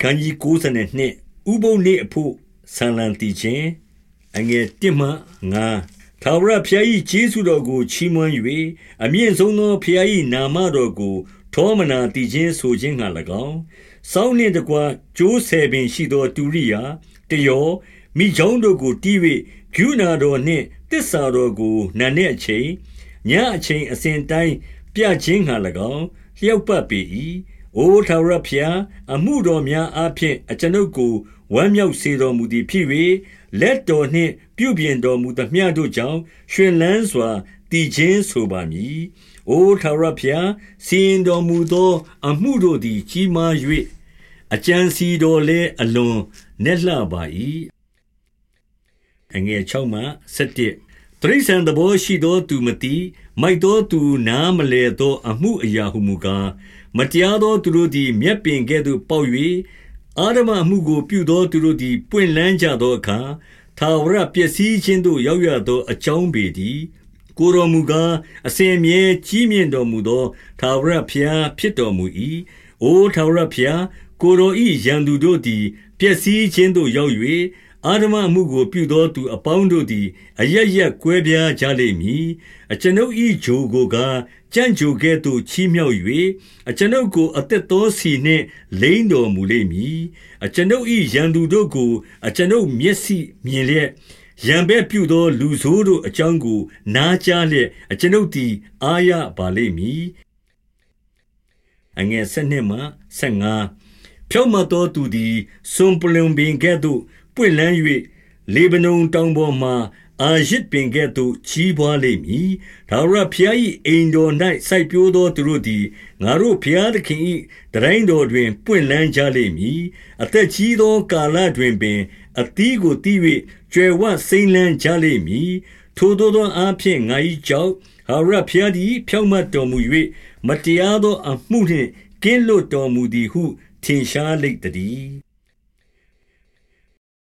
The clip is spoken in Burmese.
ခန်းကြီး92ဥပုပ်နေ့အဖို့ဆံလံတည်ခြင်းအငယ်1မှ9ထာဝရဘုရား၏ကျေးဇူးတော်ကိုချီးမွမ်း၍အမြင့်ဆုံးသောဘုရား၏နာမတော်ကိုထောမနာတည်ခြင်းဆိုခြင်းငှာ၎င်းစောင်းနှင့်တကွကျိုးဆယ်ပင်ရှိသောတူရိယာတယောမိချောင်းတို့ကိုတီး၍ဂုဏတော်နှင့်တစ္ဆာတော်ကိုနံနှင့်အချိန်ညအချိန်အစဉ်တိုင်းပြခြင်းငှာ၎င်းလျှောက်ပတ်ပေ၏ အိုထာဝရဘုရား အမှုတော်များအားဖြင့် အကျွန်ုပ်ကို ဝမ်းမြောက်စေတော်မူသည်ဖြစ်၍လက်တော်နှင့် ပြုပြင်တော်မူသမျှတို့ကြောင့်ရှင်လန်းစွာတည်ခြင်းဆိုပါမည်။အိုထာဝရဘုရား စီရင်တော်မူသော အမှုတို့သည် ကြီးမား၍အကြံစီတော်လည်း အလွန်နက်လှပါ၏။အငယ်6 မှ7တရိษံသဘောရှိသောသူမတိမိုက်သောသူ နားမလဲသော အမှုအရာဟုမူကား မတရားသော သူတို့သည် မြက်ပင်ကဲ့သို့ ပေါက်၍အာရမမှုကို ပြုသောသူတို့သည် ပွင့်လန်းကြသောအခါသာဝရပျက်စီးခြင်းသို့ ရောက်ရသော အကြောင်းပေသည်ကိုတော်မူကား အစဉ်အမြဲ ကြီးမြင့်တော်မူသောသာဝရဘုရားဖြစ်တော်မူ၏အိုသာဝရဘုရား ကိုတော်ဤရန်သူတို့သည် ပျက်စီးခြင်းသို့ ရောက်၍ အာဓမမှုကို ပြုသောသူအပေါင်းတို့သည် အရရက်ကွဲပြားကြလိမ့်မည် အကျွန်ုပ်၏ဂျိုကိုကကြံ့ဂျိုကဲ့သို့ ချီးမြှောက်၍အကျွန်ုပ်ကို အသက်သောစီနှင့် လိမ့်တော်မူလိမ့်မည် အကျွန်ုပ်၏ရန်သူတို့ကို အကျွန်ုပ်မျက်စိမြင်လျက်ရံဘက်ပြုသော လူဆိုးတို့အကြောင်းကို နားကြားလျက် အကျွန်ုပ်သည် အာရပါလိမ့်မည်အငယ်၁၂မှ15ဖြောင့်မတ်သောသူသည် စွန်ပလွန်ပင်ကဲ့သို့ ပွင့်လန်း၍လေဗနုန်တောင်ပေါ်မှအာရစ်ပင်ကဲ့သို့ ကြီးပွားလိမ့်မည်။ဒါဝရဘုရား၏အိမ်တော်၌စိုက်ပျိုးသော သူတို့သည် ငါတို့ဘုရားသခင်၏တရင်တော်တွင် ပွင့်လန်းကြလိမ့်မည်။အသက်ကြီးသော ကာလတွင်ပင် အသီးကိုတီး၍ကျွယ်ဝစိမ့်လန်းကြလိမ့်မည်။ထိုသောသောအားဖြင့် ငါ၏ကြောက်ဟာရဘုရားသည် ဖြောင့်မတ်တော်မူ၍မတရားသောအမှုနှင့် ကင်းလွတ်တော်မူသည်ဟု ထင်ရှားလိမ့်တည်း